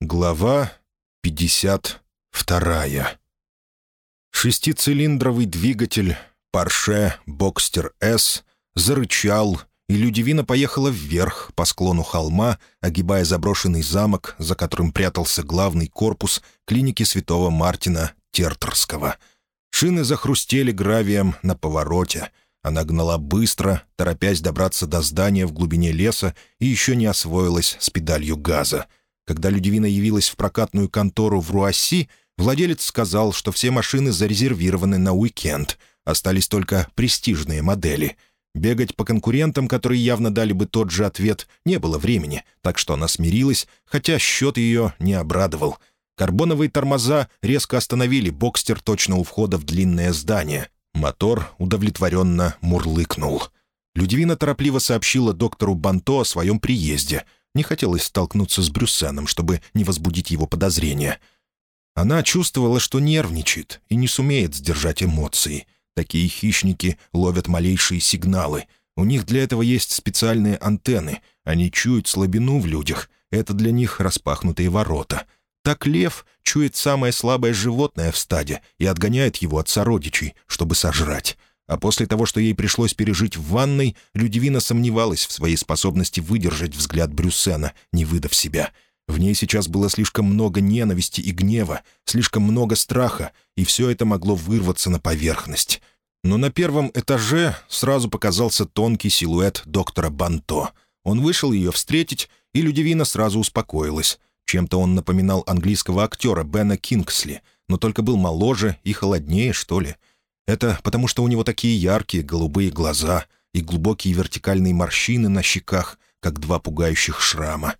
Глава 52. Шестицилиндровый двигатель Porsche Boxster S зарычал, и Людивина поехала вверх по склону холма, огибая заброшенный замок, за которым прятался главный корпус клиники святого Мартина Тертерского. Шины захрустели гравием на повороте. Она гнала быстро, торопясь добраться до здания в глубине леса и еще не освоилась с педалью газа — когда Людивина явилась в прокатную контору в Руасси, владелец сказал, что все машины зарезервированы на уикенд, остались только престижные модели. Бегать по конкурентам, которые явно дали бы тот же ответ, не было времени, так что она смирилась, хотя счет ее не обрадовал. Карбоновые тормоза резко остановили бокстер точно у входа в длинное здание. Мотор удовлетворенно мурлыкнул. Людивина торопливо сообщила доктору Банто о своем приезде — не хотелось столкнуться с Брюссеном, чтобы не возбудить его подозрения. Она чувствовала, что нервничает и не сумеет сдержать эмоции. Такие хищники ловят малейшие сигналы. У них для этого есть специальные антенны. Они чуют слабину в людях. Это для них распахнутые ворота. Так лев чует самое слабое животное в стаде и отгоняет его от сородичей, чтобы сожрать. А после того, что ей пришлось пережить в ванной, Людивина сомневалась в своей способности выдержать взгляд Брюссена, не выдав себя. В ней сейчас было слишком много ненависти и гнева, слишком много страха, и все это могло вырваться на поверхность. Но на первом этаже сразу показался тонкий силуэт доктора Банто. Он вышел ее встретить, и Людивина сразу успокоилась. Чем-то он напоминал английского актера Бена Кингсли, но только был моложе и холоднее, что ли — это потому, что у него такие яркие голубые глаза и глубокие вертикальные морщины на щеках, как два пугающих шрама.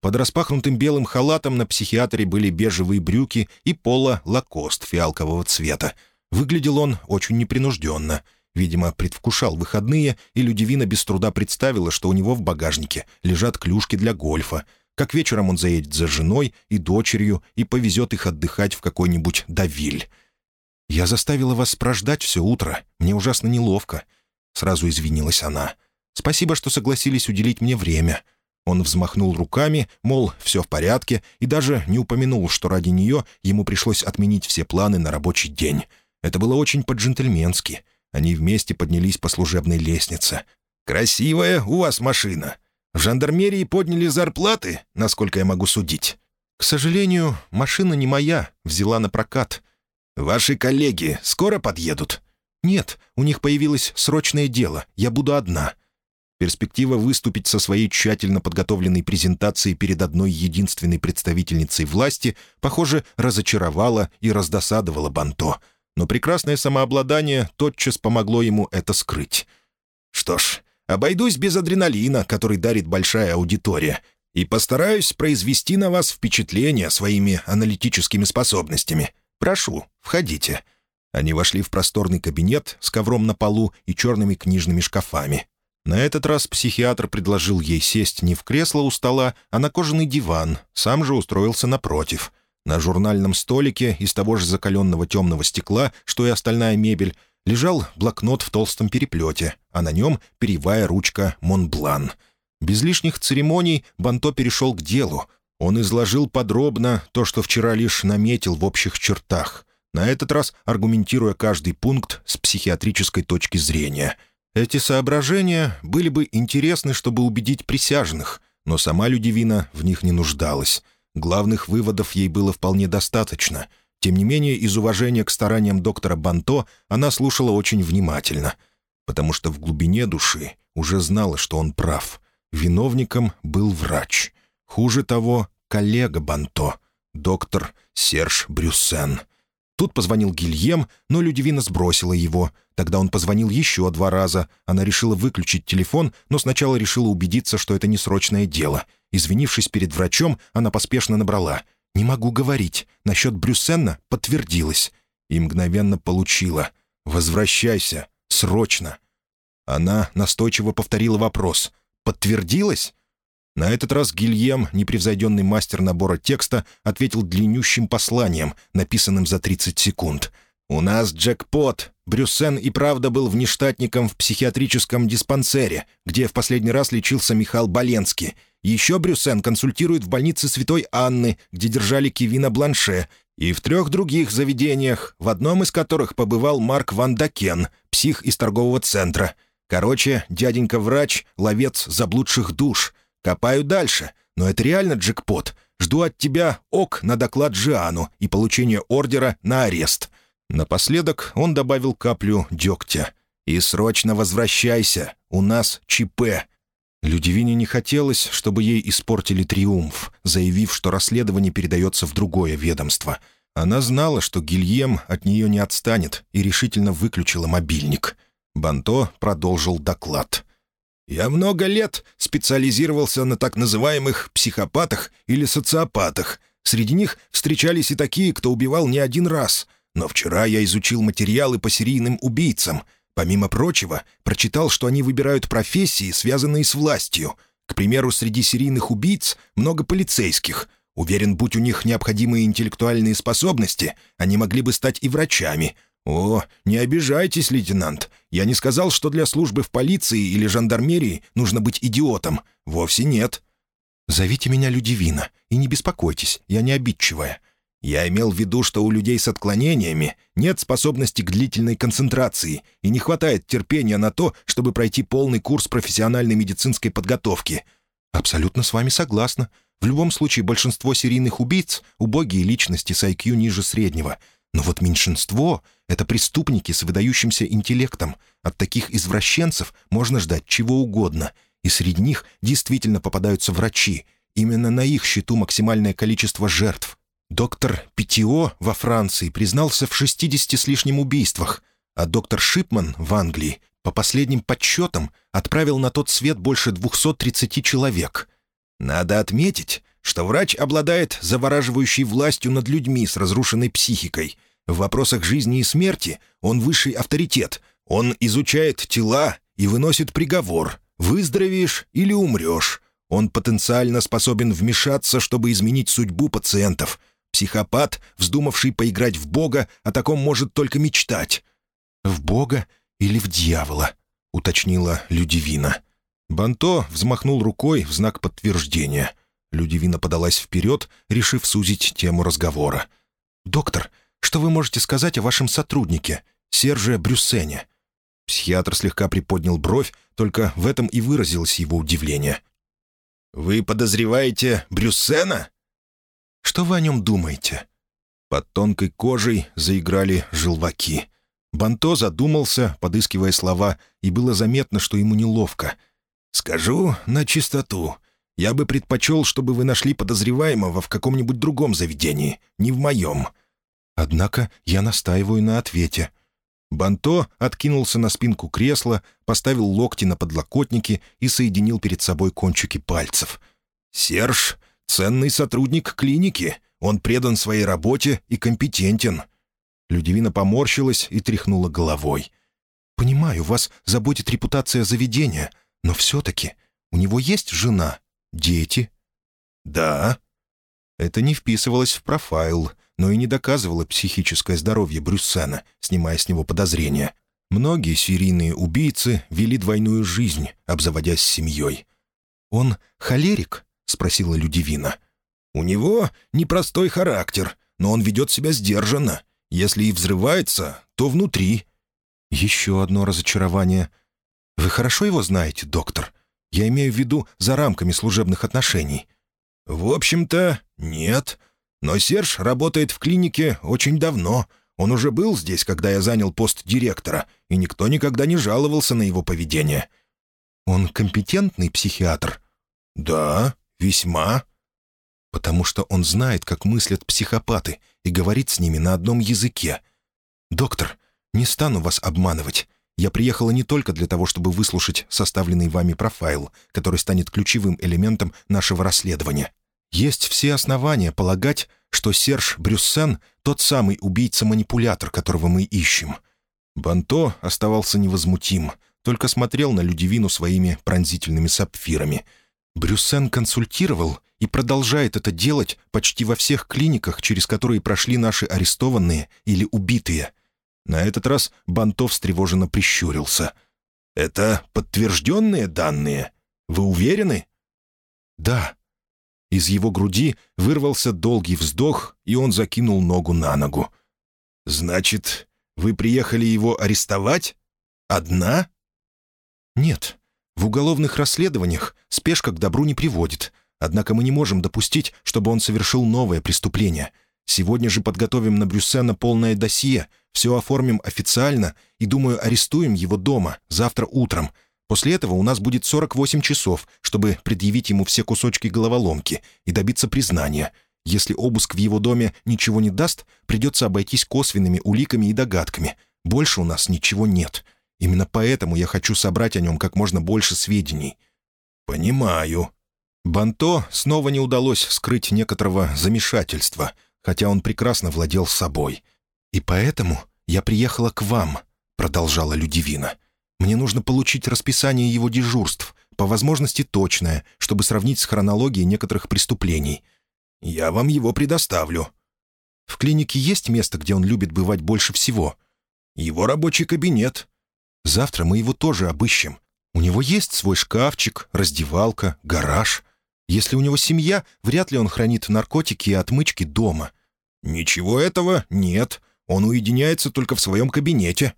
Под распахнутым белым халатом на психиатре были бежевые брюки и пола лакост фиалкового цвета. Выглядел он очень непринужденно. Видимо, предвкушал выходные, и Людивина без труда представила, что у него в багажнике лежат клюшки для гольфа, как вечером он заедет за женой и дочерью и повезет их отдыхать в какой-нибудь Давиль. «Я заставила вас прождать все утро. Мне ужасно неловко». Сразу извинилась она. «Спасибо, что согласились уделить мне время». Он взмахнул руками, мол, все в порядке, и даже не упомянул, что ради нее ему пришлось отменить все планы на рабочий день. Это было очень по-джентльменски. Они вместе поднялись по служебной лестнице. «Красивая у вас машина. В жандармерии подняли зарплаты, насколько я могу судить». «К сожалению, машина не моя, взяла на прокат. «Ваши коллеги скоро подъедут?» «Нет, у них появилось срочное дело. Я буду одна». Перспектива выступить со своей тщательно подготовленной презентацией перед одной единственной представительницей власти, похоже, разочаровала и раздосадовала Банто. Но прекрасное самообладание тотчас помогло ему это скрыть. «Что ж, обойдусь без адреналина, который дарит большая аудитория, и постараюсь произвести на вас впечатление своими аналитическими способностями. «Прошу, входите». Они вошли в просторный кабинет с ковром на полу и черными книжными шкафами. На этот раз психиатр предложил ей сесть не в кресло у стола, а на кожаный диван, сам же устроился напротив. На журнальном столике из того же закаленного темного стекла, что и остальная мебель, лежал блокнот в толстом переплете, а на нем перьевая ручка «Монблан». Без лишних церемоний Банто перешел к делу, он изложил подробно то, что вчера лишь наметил в общих чертах, на этот раз аргументируя каждый пункт с психиатрической точки зрения. Эти соображения были бы интересны, чтобы убедить присяжных, но сама Людивина в них не нуждалась. Главных выводов ей было вполне достаточно. Тем не менее, из уважения к стараниям доктора Банто она слушала очень внимательно, потому что в глубине души уже знала, что он прав. Виновником был врач — Хуже того, коллега Банто, доктор Серж Брюссен. Тут позвонил Гильем, но Людивина сбросила его. Тогда он позвонил еще два раза. Она решила выключить телефон, но сначала решила убедиться, что это не срочное дело. Извинившись перед врачом, она поспешно набрала. «Не могу говорить. Насчет Брюссена подтвердилось». И мгновенно получила. «Возвращайся. Срочно». Она настойчиво повторила вопрос. «Подтвердилось?» На этот раз Гильем, непревзойденный мастер набора текста, ответил длиннющим посланием, написанным за 30 секунд. «У нас джекпот. Брюссен и правда был внештатником в психиатрическом диспансере, где в последний раз лечился Михаил Боленский. Еще Брюссен консультирует в больнице Святой Анны, где держали Кевина Бланше, и в трех других заведениях, в одном из которых побывал Марк Ван Дакен, псих из торгового центра. Короче, дяденька-врач — ловец заблудших душ. Копаю дальше, но это реально джекпот. Жду от тебя ок на доклад Джиану и получение ордера на арест». Напоследок он добавил каплю дегтя. «И срочно возвращайся, у нас ЧП». Людивине не хотелось, чтобы ей испортили триумф, заявив, что расследование передается в другое ведомство. Она знала, что Гильем от нее не отстанет, и решительно выключила мобильник. Банто продолжил доклад. «Я много лет специализировался на так называемых психопатах или социопатах. Среди них встречались и такие, кто убивал не один раз. Но вчера я изучил материалы по серийным убийцам. Помимо прочего, прочитал, что они выбирают профессии, связанные с властью. К примеру, среди серийных убийц много полицейских. Уверен, будь у них необходимые интеллектуальные способности, они могли бы стать и врачами. «О, не обижайтесь, лейтенант. Я не сказал, что для службы в полиции или жандармерии нужно быть идиотом. Вовсе нет». «Зовите меня Людивина, и не беспокойтесь, я не обидчивая. Я имел в виду, что у людей с отклонениями нет способности к длительной концентрации и не хватает терпения на то, чтобы пройти полный курс профессиональной медицинской подготовки. Абсолютно с вами согласна. В любом случае, большинство серийных убийц — убогие личности с IQ ниже среднего. Но вот меньшинство — это преступники с выдающимся интеллектом. От таких извращенцев можно ждать чего угодно. И среди них действительно попадаются врачи. Именно на их счету максимальное количество жертв — Доктор Питио во Франции признался в 60 с лишним убийствах, а доктор Шипман в Англии, по последним подсчетам, отправил на тот свет больше 230 человек. Надо отметить, что врач обладает завораживающей властью над людьми с разрушенной психикой. В вопросах жизни и смерти он высший авторитет. Он изучает тела и выносит приговор. Выздоровеешь или умрешь. Он потенциально способен вмешаться, чтобы изменить судьбу пациентов — Психопат, вздумавший поиграть в Бога, о таком может только мечтать. «В Бога или в дьявола?» — уточнила Людивина. Банто взмахнул рукой в знак подтверждения. Людивина подалась вперед, решив сузить тему разговора. «Доктор, что вы можете сказать о вашем сотруднике, Серже Брюссене?» Психиатр слегка приподнял бровь, только в этом и выразилось его удивление. «Вы подозреваете Брюссена?» Что вы о нем думаете?» Под тонкой кожей заиграли желваки. Банто задумался, подыскивая слова, и было заметно, что ему неловко. «Скажу на чистоту. Я бы предпочел, чтобы вы нашли подозреваемого в каком-нибудь другом заведении, не в моем». Однако я настаиваю на ответе. Банто откинулся на спинку кресла, поставил локти на подлокотники и соединил перед собой кончики пальцев. «Серж Ценный сотрудник клиники. Он предан своей работе и компетентен». Людивина поморщилась и тряхнула головой. «Понимаю, вас заботит репутация заведения, но все-таки у него есть жена, дети?» «Да». Это не вписывалось в профайл, но и не доказывало психическое здоровье Брюссена, снимая с него подозрения. Многие серийные убийцы вели двойную жизнь, обзаводясь семьей. «Он холерик?» — спросила Людивина. «У него непростой характер, но он ведет себя сдержанно. Если и взрывается, то внутри». «Еще одно разочарование. Вы хорошо его знаете, доктор? Я имею в виду за рамками служебных отношений». «В общем-то, нет. Но Серж работает в клинике очень давно. Он уже был здесь, когда я занял пост директора, и никто никогда не жаловался на его поведение». «Он компетентный психиатр?» «Да, «Весьма?» «Потому что он знает, как мыслят психопаты, и говорит с ними на одном языке. Доктор, не стану вас обманывать. Я приехала не только для того, чтобы выслушать составленный вами профайл, который станет ключевым элементом нашего расследования. Есть все основания полагать, что Серж Брюссен — тот самый убийца-манипулятор, которого мы ищем». Банто оставался невозмутим, только смотрел на Людивину своими пронзительными сапфирами — Брюссен консультировал и продолжает это делать почти во всех клиниках, через которые прошли наши арестованные или убитые. На этот раз Бантов встревоженно прищурился. «Это подтвержденные данные? Вы уверены?» «Да». Из его груди вырвался долгий вздох, и он закинул ногу на ногу. «Значит, вы приехали его арестовать? Одна?» «Нет. В уголовных расследованиях спешка к добру не приводит. Однако мы не можем допустить, чтобы он совершил новое преступление. Сегодня же подготовим на Брюссена полное досье, все оформим официально и, думаю, арестуем его дома завтра утром. После этого у нас будет 48 часов, чтобы предъявить ему все кусочки головоломки и добиться признания. Если обыск в его доме ничего не даст, придется обойтись косвенными уликами и догадками. Больше у нас ничего нет. Именно поэтому я хочу собрать о нем как можно больше сведений». «Понимаю». Банто снова не удалось скрыть некоторого замешательства, хотя он прекрасно владел собой. «И поэтому я приехала к вам», — продолжала Людивина. «Мне нужно получить расписание его дежурств, по возможности точное, чтобы сравнить с хронологией некоторых преступлений. Я вам его предоставлю». «В клинике есть место, где он любит бывать больше всего?» «Его рабочий кабинет», Завтра мы его тоже обыщем. У него есть свой шкафчик, раздевалка, гараж. Если у него семья, вряд ли он хранит наркотики и отмычки дома. Ничего этого нет. Он уединяется только в своем кабинете.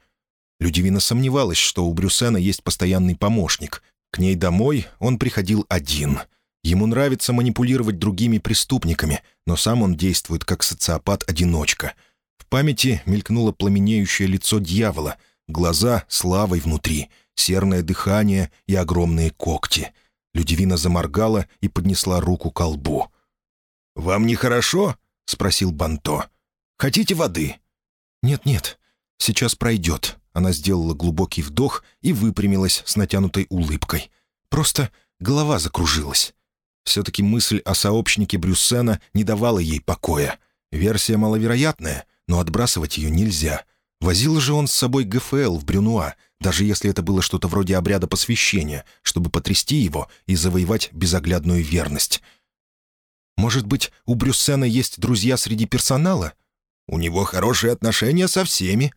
Людивина сомневалась, что у Брюсена есть постоянный помощник. К ней домой он приходил один. Ему нравится манипулировать другими преступниками, но сам он действует как социопат-одиночка. В памяти мелькнуло пламенеющее лицо дьявола — Глаза с лавой внутри, серное дыхание и огромные когти. Людивина заморгала и поднесла руку к лбу. «Вам нехорошо?» — спросил Банто. «Хотите воды?» «Нет-нет, сейчас пройдет». Она сделала глубокий вдох и выпрямилась с натянутой улыбкой. Просто голова закружилась. Все-таки мысль о сообщнике Брюссена не давала ей покоя. Версия маловероятная, но отбрасывать ее нельзя — Возил же он с собой ГФЛ в Брюнуа, даже если это было что-то вроде обряда посвящения, чтобы потрясти его и завоевать безоглядную верность. Может быть, у Брюссена есть друзья среди персонала? У него хорошие отношения со всеми.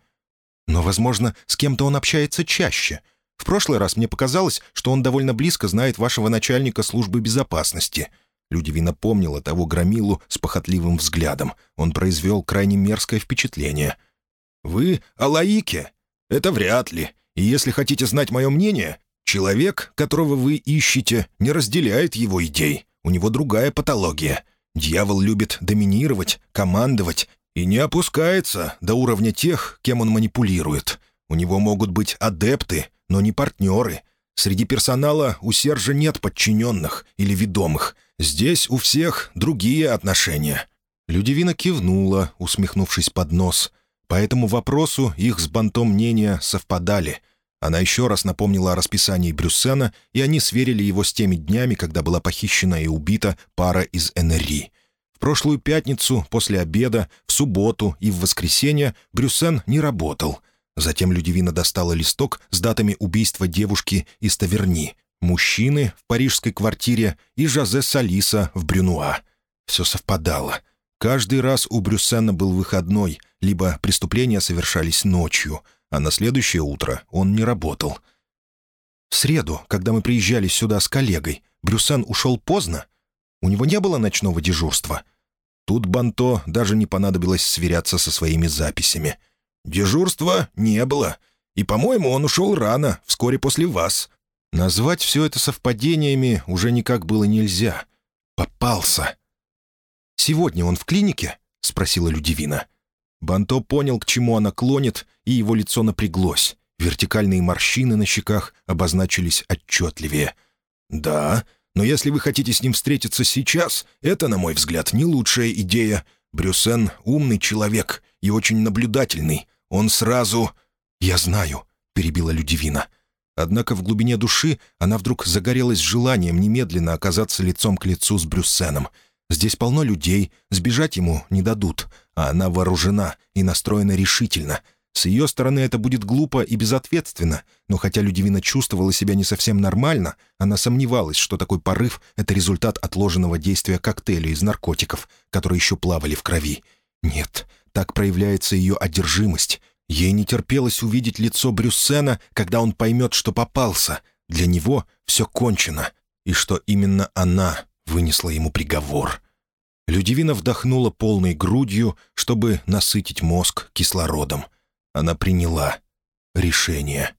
Но, возможно, с кем-то он общается чаще. В прошлый раз мне показалось, что он довольно близко знает вашего начальника службы безопасности. Людивина помнила того громилу с похотливым взглядом. Он произвел крайне мерзкое впечатление — вы о Лаике? Это вряд ли. И если хотите знать мое мнение, человек, которого вы ищете, не разделяет его идей. У него другая патология. Дьявол любит доминировать, командовать и не опускается до уровня тех, кем он манипулирует. У него могут быть адепты, но не партнеры. Среди персонала у Сержа нет подчиненных или ведомых. Здесь у всех другие отношения». Людивина кивнула, усмехнувшись под нос. По этому вопросу их с Бантом мнения совпадали. Она еще раз напомнила о расписании Брюссена, и они сверили его с теми днями, когда была похищена и убита пара из НРИ. Прошлую пятницу, после обеда, в субботу и в воскресенье Брюссен не работал. Затем Людивина достала листок с датами убийства девушки из Таверни, мужчины в парижской квартире и Жозе Салиса в Брюнуа. Все совпадало. Каждый раз у Брюссена был выходной, либо преступления совершались ночью, а на следующее утро он не работал. В среду, когда мы приезжали сюда с коллегой, Брюссен ушел поздно. У него не было ночного дежурства. Тут Банто даже не понадобилось сверяться со своими записями. «Дежурства не было. И, по-моему, он ушел рано, вскоре после вас». Назвать все это совпадениями уже никак было нельзя. Попался. «Сегодня он в клинике?» — спросила Людивина. Банто понял, к чему она клонит, и его лицо напряглось. Вертикальные морщины на щеках обозначились отчетливее. «Да, но если вы хотите с ним встретиться сейчас, это, на мой взгляд, не лучшая идея. Брюсен — умный человек и очень наблюдательный. Он сразу...» «Я знаю», — перебила Людивина. Однако в глубине души она вдруг загорелась желанием немедленно оказаться лицом к лицу с Брюссеном — Здесь полно людей, сбежать ему не дадут, а она вооружена и настроена решительно. С ее стороны это будет глупо и безответственно, но хотя Людивина чувствовала себя не совсем нормально, она сомневалась, что такой порыв — это результат отложенного действия коктейля из наркотиков, которые еще плавали в крови. Нет, так проявляется ее одержимость, Ей не терпелось увидеть лицо Брюссена, когда он поймет, что попался. Для него все кончено, и что именно она вынесла ему приговор. Людивина вдохнула полной грудью, чтобы насытить мозг кислородом. Она приняла решение.